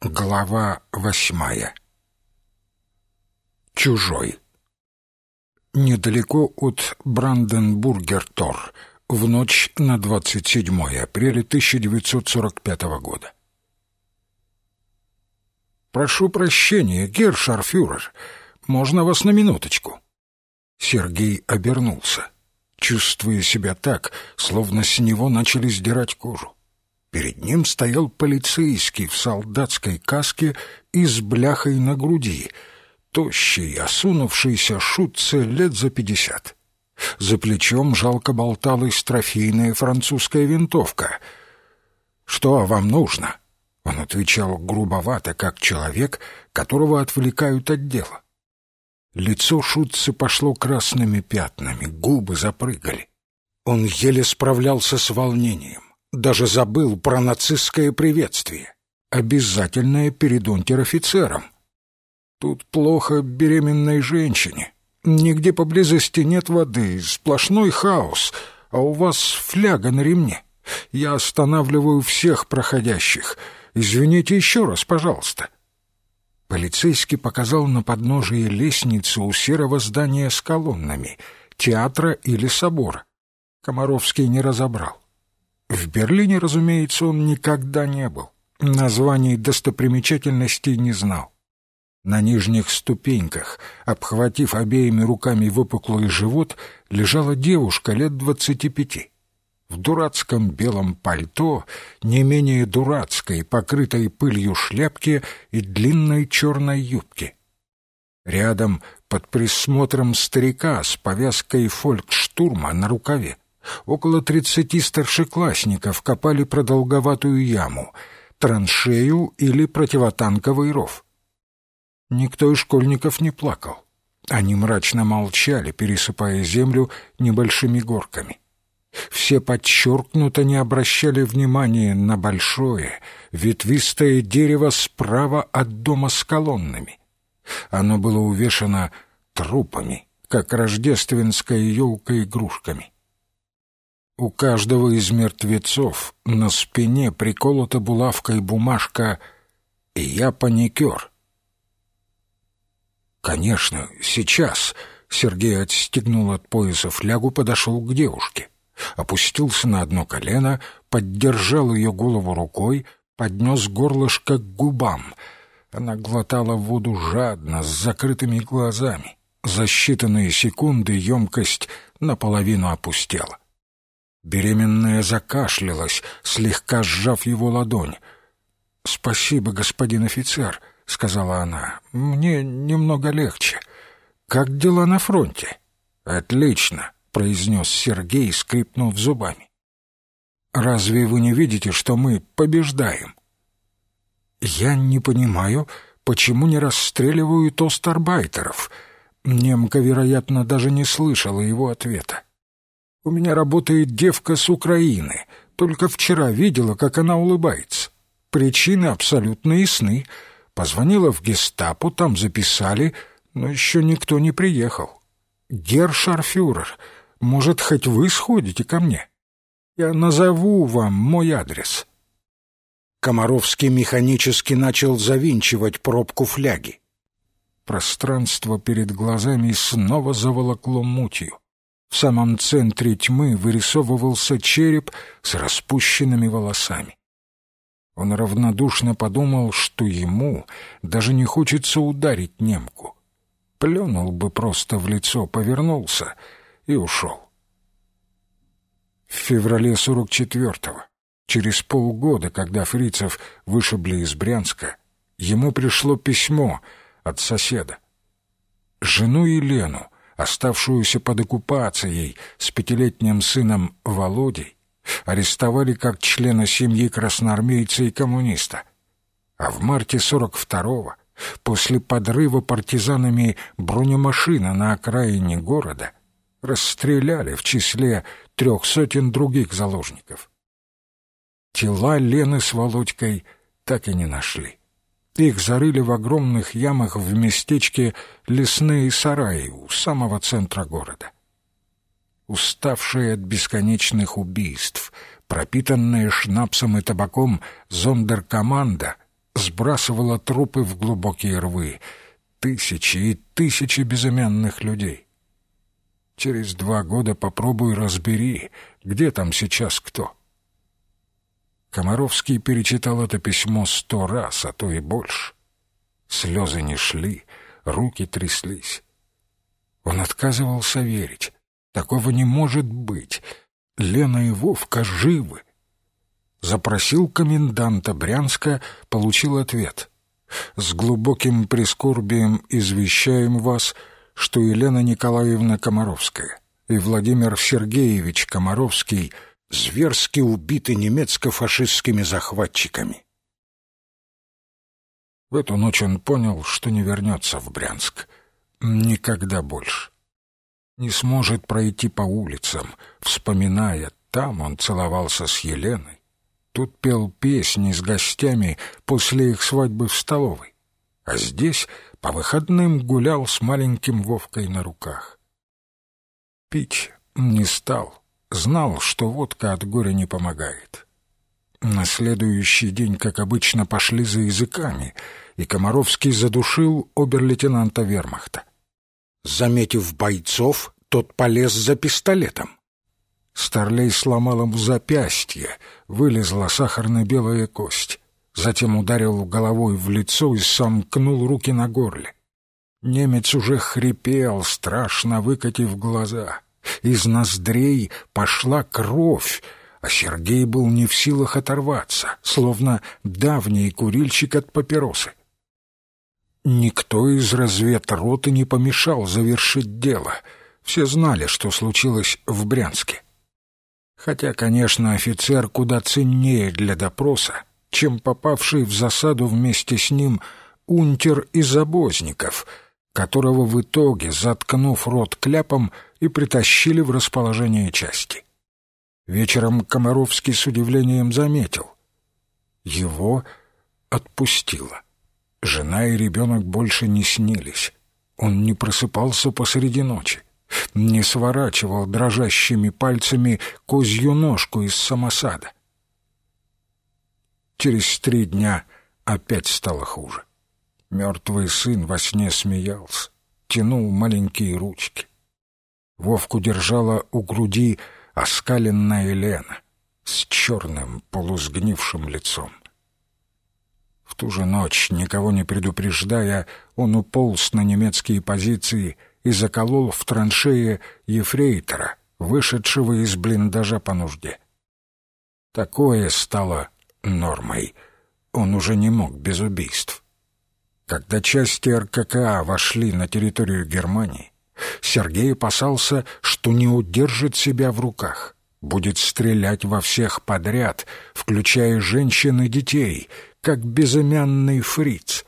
Глава восьмая Чужой Недалеко от Бранденбургер-Тор в ночь на 27 апреля 1945 года. «Прошу прощения, гершарфюрер, можно вас на минуточку?» Сергей обернулся, чувствуя себя так, словно с него начали сдирать кожу. Перед ним стоял полицейский в солдатской каске и с бляхой на груди, тощий, осунувшийся шутце лет за пятьдесят. За плечом жалко болталась трофейная французская винтовка. «Что вам нужно?» Он отвечал грубовато, как человек, которого отвлекают от дела. Лицо шутцы пошло красными пятнами, губы запрыгали. Он еле справлялся с волнением даже забыл про нацистское приветствие, обязательное перед унтер-офицером. Тут плохо беременной женщине. Нигде поблизости нет воды, сплошной хаос, а у вас фляга на ремне. Я останавливаю всех проходящих. Извините еще раз, пожалуйста. Полицейский показал на подножие лестницы у серого здания с колоннами, театра или собора. Комаровский не разобрал. В Берлине, разумеется, он никогда не был. Названий достопримечательностей не знал. На нижних ступеньках, обхватив обеими руками выпуклый живот, лежала девушка лет двадцати пяти. В дурацком белом пальто, не менее дурацкой, покрытой пылью шляпке и длинной черной юбке. Рядом, под присмотром старика с повязкой фолькштурма на рукаве, около тридцати старшеклассников копали продолговатую яму, траншею или противотанковый ров. Никто из школьников не плакал. Они мрачно молчали, пересыпая землю небольшими горками. Все подчеркнуто не обращали внимания на большое, ветвистое дерево справа от дома с колоннами. Оно было увешано трупами, как рождественская елка игрушками. У каждого из мертвецов на спине приколота булавкой бумажка «И я паникер». «Конечно, сейчас», — Сергей отстегнул от пояса флягу, подошел к девушке. Опустился на одно колено, поддержал ее голову рукой, поднес горлышко к губам. Она глотала воду жадно, с закрытыми глазами. За считанные секунды емкость наполовину опустела. Беременная закашлялась, слегка сжав его ладонь. «Спасибо, господин офицер», — сказала она. «Мне немного легче. Как дела на фронте?» «Отлично», — произнес Сергей, скрипнув зубами. «Разве вы не видите, что мы побеждаем?» «Я не понимаю, почему не расстреливают остарбайтеров?» Немка, вероятно, даже не слышала его ответа. У меня работает девка с Украины. Только вчера видела, как она улыбается. Причины абсолютно ясны. Позвонила в гестапо, там записали, но еще никто не приехал. Гершарфюрер, может, хоть вы сходите ко мне? Я назову вам мой адрес». Комаровский механически начал завинчивать пробку фляги. Пространство перед глазами снова заволокло мутью. В самом центре тьмы вырисовывался череп с распущенными волосами. Он равнодушно подумал, что ему даже не хочется ударить немку. Плюнул бы просто в лицо, повернулся и ушел. В феврале сорок четвертого, через полгода, когда фрицев вышибли из Брянска, ему пришло письмо от соседа. Жену Елену оставшуюся под оккупацией с пятилетним сыном Володей, арестовали как члена семьи красноармейца и коммуниста. А в марте 42-го, после подрыва партизанами бронемашины на окраине города, расстреляли в числе трех сотен других заложников. Тела Лены с Володькой так и не нашли. Их зарыли в огромных ямах в местечке лесные сараи у самого центра города. Уставшая от бесконечных убийств, пропитанная шнапсом и табаком зондеркоманда сбрасывала трупы в глубокие рвы. Тысячи и тысячи безымянных людей. Через два года попробуй разбери, где там сейчас кто. Комаровский перечитал это письмо сто раз, а то и больше. Слезы не шли, руки тряслись. Он отказывался верить. Такого не может быть. Лена и Вовка живы. Запросил коменданта Брянска, получил ответ. «С глубоким прискорбием извещаем вас, что Елена Николаевна Комаровская и Владимир Сергеевич Комаровский зверски убиты немецко-фашистскими захватчиками». В эту ночь он понял, что не вернется в Брянск. Никогда больше. Не сможет пройти по улицам, вспоминая, там он целовался с Еленой, тут пел песни с гостями после их свадьбы в столовой, а здесь по выходным гулял с маленьким Вовкой на руках. Пить не стал, знал, что водка от горя не помогает. На следующий день, как обычно, пошли за языками, и Комаровский задушил обер-лейтенанта вермахта. Заметив бойцов, тот полез за пистолетом. Старлей сломал ему запястье, вылезла сахарно-белая кость. Затем ударил головой в лицо и сомкнул руки на горле. Немец уже хрипел, страшно выкатив глаза. Из ноздрей пошла кровь, а Сергей был не в силах оторваться, словно давний курильщик от папиросы. Никто из разведроты не помешал завершить дело. Все знали, что случилось в Брянске. Хотя, конечно, офицер куда ценнее для допроса, чем попавший в засаду вместе с ним унтер из обозников, которого в итоге, заткнув рот кляпом, и притащили в расположение части. Вечером Комаровский с удивлением заметил. Его отпустило. Жена и ребенок больше не снились. Он не просыпался посреди ночи не сворачивал дрожащими пальцами козью ножку из самосада. Через три дня опять стало хуже. Мертвый сын во сне смеялся, тянул маленькие ручки. Вовку держала у груди оскаленная Елена с черным полусгнившим лицом. В ту же ночь, никого не предупреждая, он уполз на немецкие позиции — и заколол в траншее ефрейтора, вышедшего из блиндажа по нужде. Такое стало нормой. Он уже не мог без убийств. Когда части РККА вошли на территорию Германии, Сергей опасался, что не удержит себя в руках, будет стрелять во всех подряд, включая женщин и детей, как безымянный фриц.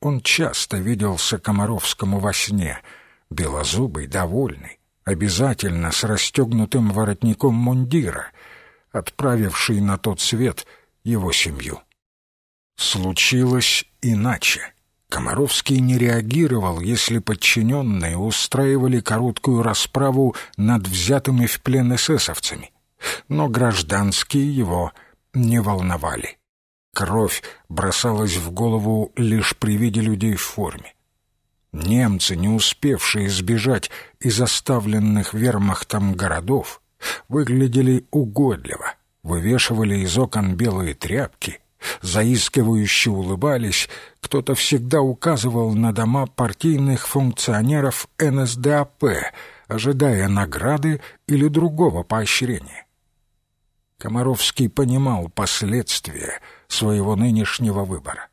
Он часто виделся Комаровскому во сне — белозубый, довольный, обязательно с расстегнутым воротником мундира, отправивший на тот свет его семью. Случилось иначе. Комаровский не реагировал, если подчиненные устраивали короткую расправу над взятыми в плен эсэсовцами, но гражданские его не волновали. Кровь бросалась в голову лишь при виде людей в форме. Немцы, не успевшие сбежать из оставленных вермахтом городов, выглядели угодливо, вывешивали из окон белые тряпки, заискивающе улыбались, кто-то всегда указывал на дома партийных функционеров НСДАП, ожидая награды или другого поощрения. Комаровский понимал последствия своего нынешнего выбора.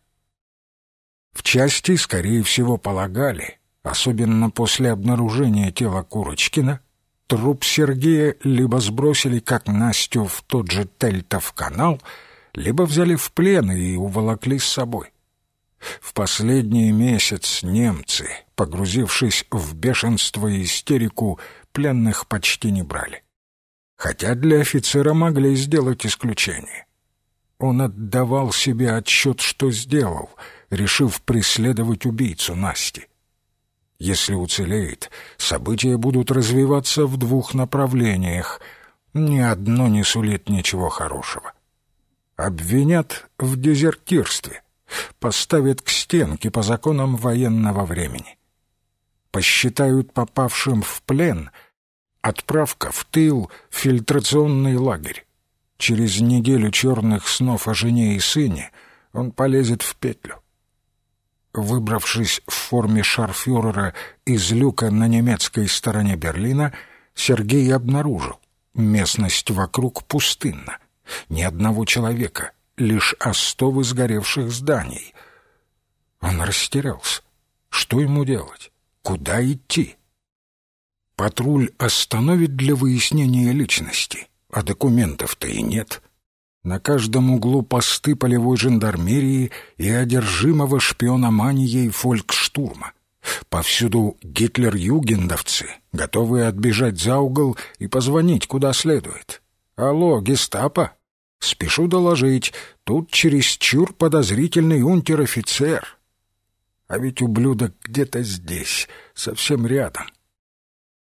В части, скорее всего, полагали, особенно после обнаружения тела Курочкина, труп Сергея либо сбросили, как Настю, в тот же Тельтов канал, либо взяли в плен и уволокли с собой. В последний месяц немцы, погрузившись в бешенство и истерику, пленных почти не брали. Хотя для офицера могли сделать исключение. Он отдавал себе отчет, что сделал — решив преследовать убийцу Насти. Если уцелеет, события будут развиваться в двух направлениях. Ни одно не сулит ничего хорошего. Обвинят в дезертирстве, Поставят к стенке по законам военного времени. Посчитают попавшим в плен отправка в тыл, фильтрационный лагерь. Через неделю черных снов о жене и сыне он полезет в петлю. Выбравшись в форме шарфюрера из люка на немецкой стороне Берлина, Сергей обнаружил, местность вокруг пустынна. Ни одного человека, лишь остовы сгоревших зданий. Он растерялся. Что ему делать? Куда идти? Патруль остановит для выяснения личности, а документов-то и нет. На каждом углу посты полевой жандармерии и одержимого шпиономанией фолькштурма. Повсюду гитлер-югендовцы, готовые отбежать за угол и позвонить куда следует. «Алло, гестапо!» «Спешу доложить, тут чересчур подозрительный унтер-офицер». А ведь ублюдок где-то здесь, совсем рядом.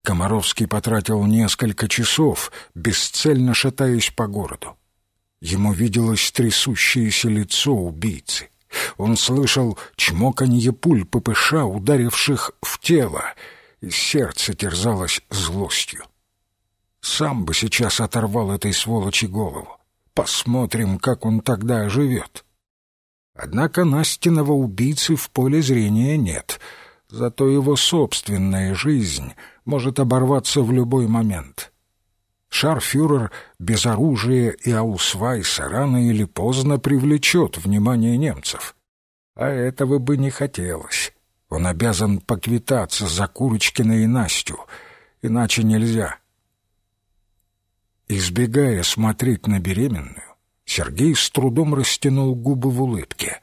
Комаровский потратил несколько часов, бесцельно шатаясь по городу. Ему виделось трясущееся лицо убийцы. Он слышал чмоканье пуль ППШ, ударивших в тело, и сердце терзалось злостью. Сам бы сейчас оторвал этой сволочи голову. Посмотрим, как он тогда живет. Однако Настиного убийцы в поле зрения нет, зато его собственная жизнь может оборваться в любой момент. Шарфюрер без оружия и аусвайса рано или поздно привлечет внимание немцев. А этого бы не хотелось. Он обязан поквитаться за Курочкина и Настю, иначе нельзя. Избегая смотреть на беременную, Сергей с трудом растянул губы в улыбке.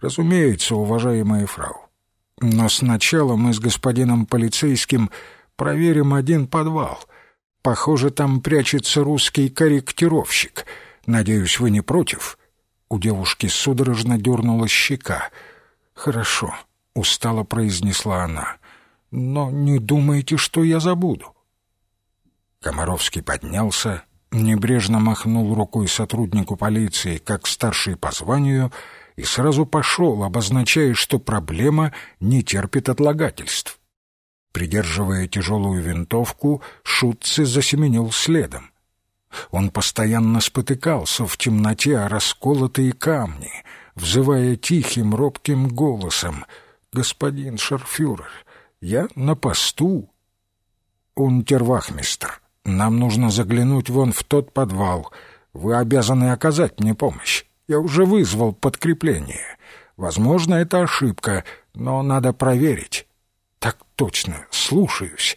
«Разумеется, уважаемая фрау. Но сначала мы с господином полицейским проверим один подвал — Похоже, там прячется русский корректировщик. Надеюсь, вы не против?» У девушки судорожно дернула щека. «Хорошо», — устало произнесла она. «Но не думайте, что я забуду». Комаровский поднялся, небрежно махнул рукой сотруднику полиции, как старший по званию, и сразу пошел, обозначая, что проблема не терпит отлагательств. Придерживая тяжелую винтовку, Шутце засеменил следом. Он постоянно спотыкался в темноте о расколотые камни, взывая тихим, робким голосом «Господин шарфюрер, я на посту». «Унтервахмистр, нам нужно заглянуть вон в тот подвал. Вы обязаны оказать мне помощь. Я уже вызвал подкрепление. Возможно, это ошибка, но надо проверить». «Так точно, слушаюсь».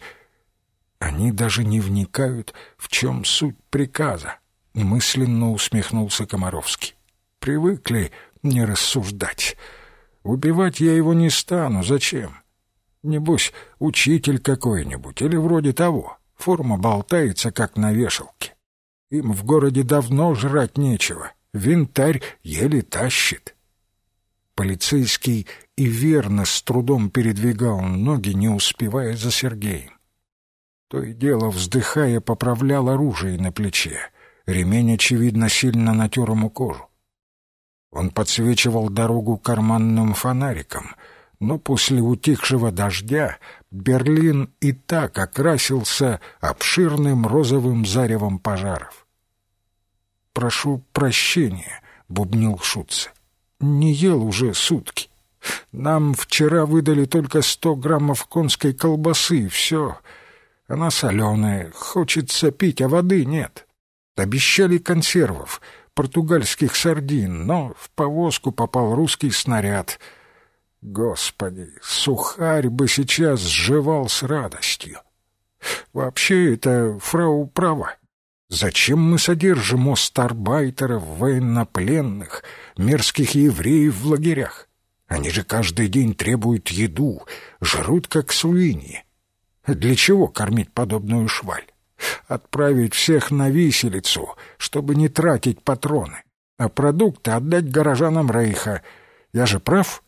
Они даже не вникают, в чем суть приказа, — мысленно усмехнулся Комаровский. Привыкли не рассуждать. Убивать я его не стану, зачем? Небось, учитель какой-нибудь или вроде того. Форма болтается, как на вешалке. Им в городе давно жрать нечего. Винтарь еле тащит. Полицейский и верно с трудом передвигал ноги, не успевая за Сергеем. То и дело, вздыхая, поправлял оружие на плече. Ремень, очевидно, сильно натер ему кожу. Он подсвечивал дорогу карманным фонариком, но после утихшего дождя Берлин и так окрасился обширным розовым заревом пожаров. «Прошу прощения», — бубнил Шутце не ел уже сутки. Нам вчера выдали только сто граммов конской колбасы, все. Она соленая, хочется пить, а воды нет. Обещали консервов, португальских сардин, но в повозку попал русский снаряд. Господи, сухарь бы сейчас сживал с радостью. Вообще это фрау права. Зачем мы содержим остарбайтеров, военнопленных, мерзких евреев в лагерях? Они же каждый день требуют еду, жрут как свиньи. Для чего кормить подобную шваль? Отправить всех на виселицу, чтобы не тратить патроны, а продукты отдать горожанам Рейха. Я же прав?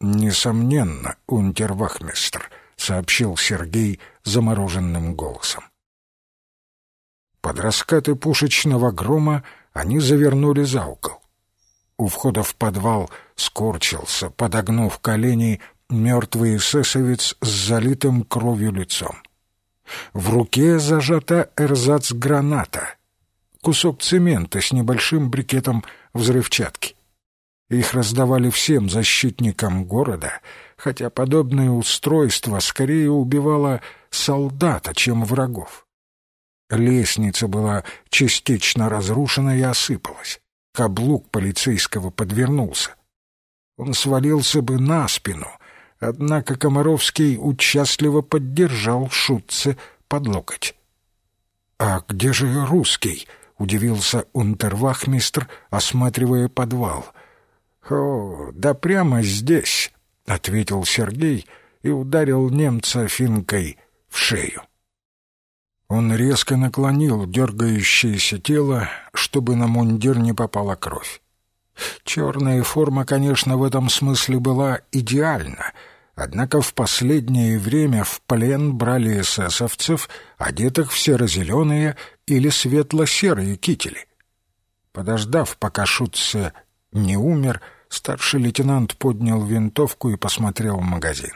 Несомненно, унтервахмистр, сообщил Сергей замороженным голосом. Под раскаты пушечного грома они завернули за угол. У входа в подвал скорчился, подогнув колени, мертвый эсэсовец с залитым кровью лицом. В руке зажата эрзац-граната, кусок цемента с небольшим брикетом взрывчатки. Их раздавали всем защитникам города, хотя подобное устройство скорее убивало солдата, чем врагов. Лестница была частично разрушена и осыпалась. Каблук полицейского подвернулся. Он свалился бы на спину, однако Комаровский участливо поддержал Шутце под локоть. «А где же русский?» — удивился унтервахмистр, осматривая подвал. «О, да прямо здесь», — ответил Сергей и ударил немца финкой в шею. Он резко наклонил дергающееся тело, чтобы на мундир не попала кровь. Черная форма, конечно, в этом смысле была идеальна, однако в последнее время в плен брали эсэсовцев, одетых в серо-зеленые или светло-серые кители. Подождав, пока Шутце не умер, старший лейтенант поднял винтовку и посмотрел в магазин.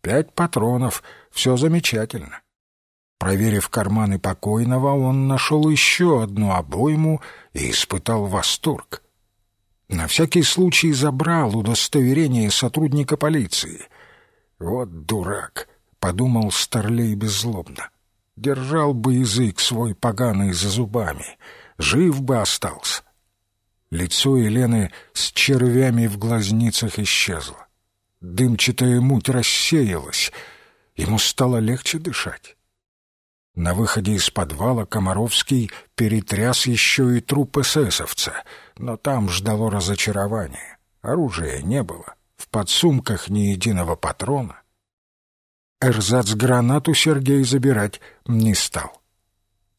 Пять патронов, все замечательно. Проверив карманы покойного, он нашел еще одну обойму и испытал восторг. На всякий случай забрал удостоверение сотрудника полиции. «Вот дурак!» — подумал Старлей беззлобно. «Держал бы язык свой поганый за зубами, жив бы остался». Лицо Елены с червями в глазницах исчезло. Дымчатая муть рассеялась. Ему стало легче дышать. На выходе из подвала Комаровский перетряс еще и труп эсэсовца, но там ждало разочарование. Оружия не было, в подсумках ни единого патрона. Эрзац-гранату Сергей забирать не стал.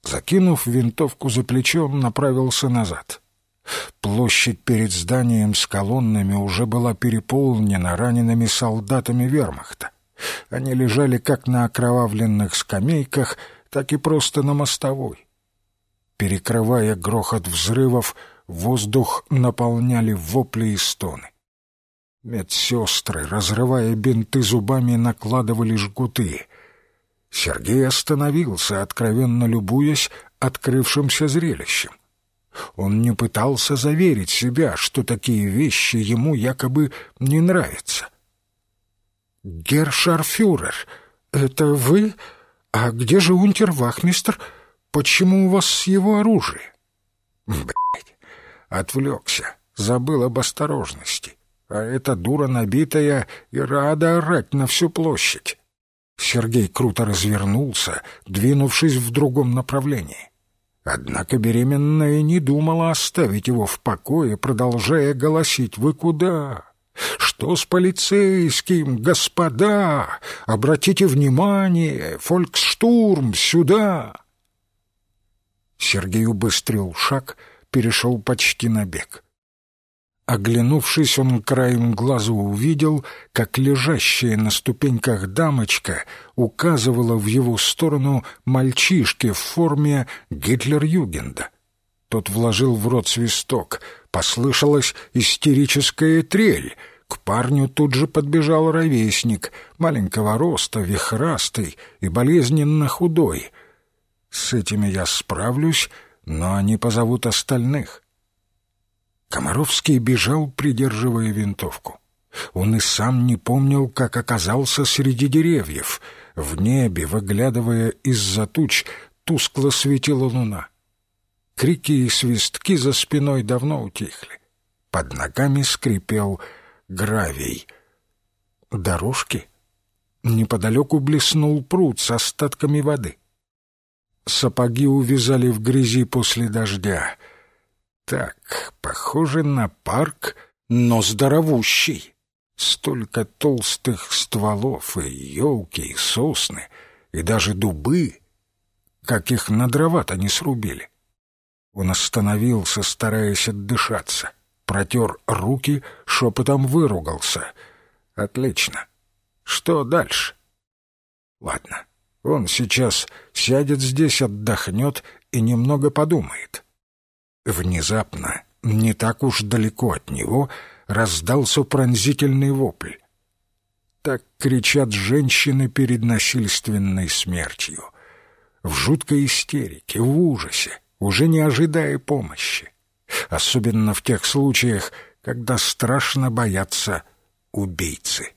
Закинув винтовку за плечо, направился назад. Площадь перед зданием с колоннами уже была переполнена ранеными солдатами вермахта. Они лежали как на окровавленных скамейках — так и просто на мостовой. Перекрывая грохот взрывов, воздух наполняли вопли и стоны. Медсестры, разрывая бинты зубами, накладывали жгуты. Сергей остановился, откровенно любуясь открывшимся зрелищем. Он не пытался заверить себя, что такие вещи ему якобы не нравятся. «Гершарфюрер, это вы?» «А где же унтер-вахмистр? Почему у вас его оружие?» «Блядь, отвлекся, забыл об осторожности. А эта дура набитая и рада орать на всю площадь». Сергей круто развернулся, двинувшись в другом направлении. Однако беременная не думала оставить его в покое, продолжая голосить «Вы куда? Что с полицейским, господа? Обратите внимание, фольксштурм, сюда!» Сергей убыстрил шаг, перешел почти на бег. Оглянувшись, он краем глаза увидел, как лежащая на ступеньках дамочка указывала в его сторону мальчишке в форме Гитлер-Югенда. Тот вложил в рот свисток. Послышалась истерическая трель. К парню тут же подбежал ровесник, маленького роста, вихрастый и болезненно худой. С этими я справлюсь, но они позовут остальных. Комаровский бежал, придерживая винтовку. Он и сам не помнил, как оказался среди деревьев. В небе, выглядывая из-за туч, тускло светила луна. Крики и свистки за спиной давно утихли. Под ногами скрипел гравий. Дорожки? Неподалеку блеснул пруд с остатками воды. Сапоги увязали в грязи после дождя. Так, похоже на парк, но здоровущий. Столько толстых стволов и елки, и сосны, и даже дубы, как их на дрова-то не срубили. Он остановился, стараясь отдышаться, протер руки, шепотом выругался. «Отлично. Что дальше?» «Ладно, он сейчас сядет здесь, отдохнет и немного подумает». Внезапно не так уж далеко от него раздался пронзительный вопль. Так кричат женщины перед насильственной смертью. В жуткой истерике, в ужасе, уже не ожидая помощи. Особенно в тех случаях, когда страшно боятся убийцы.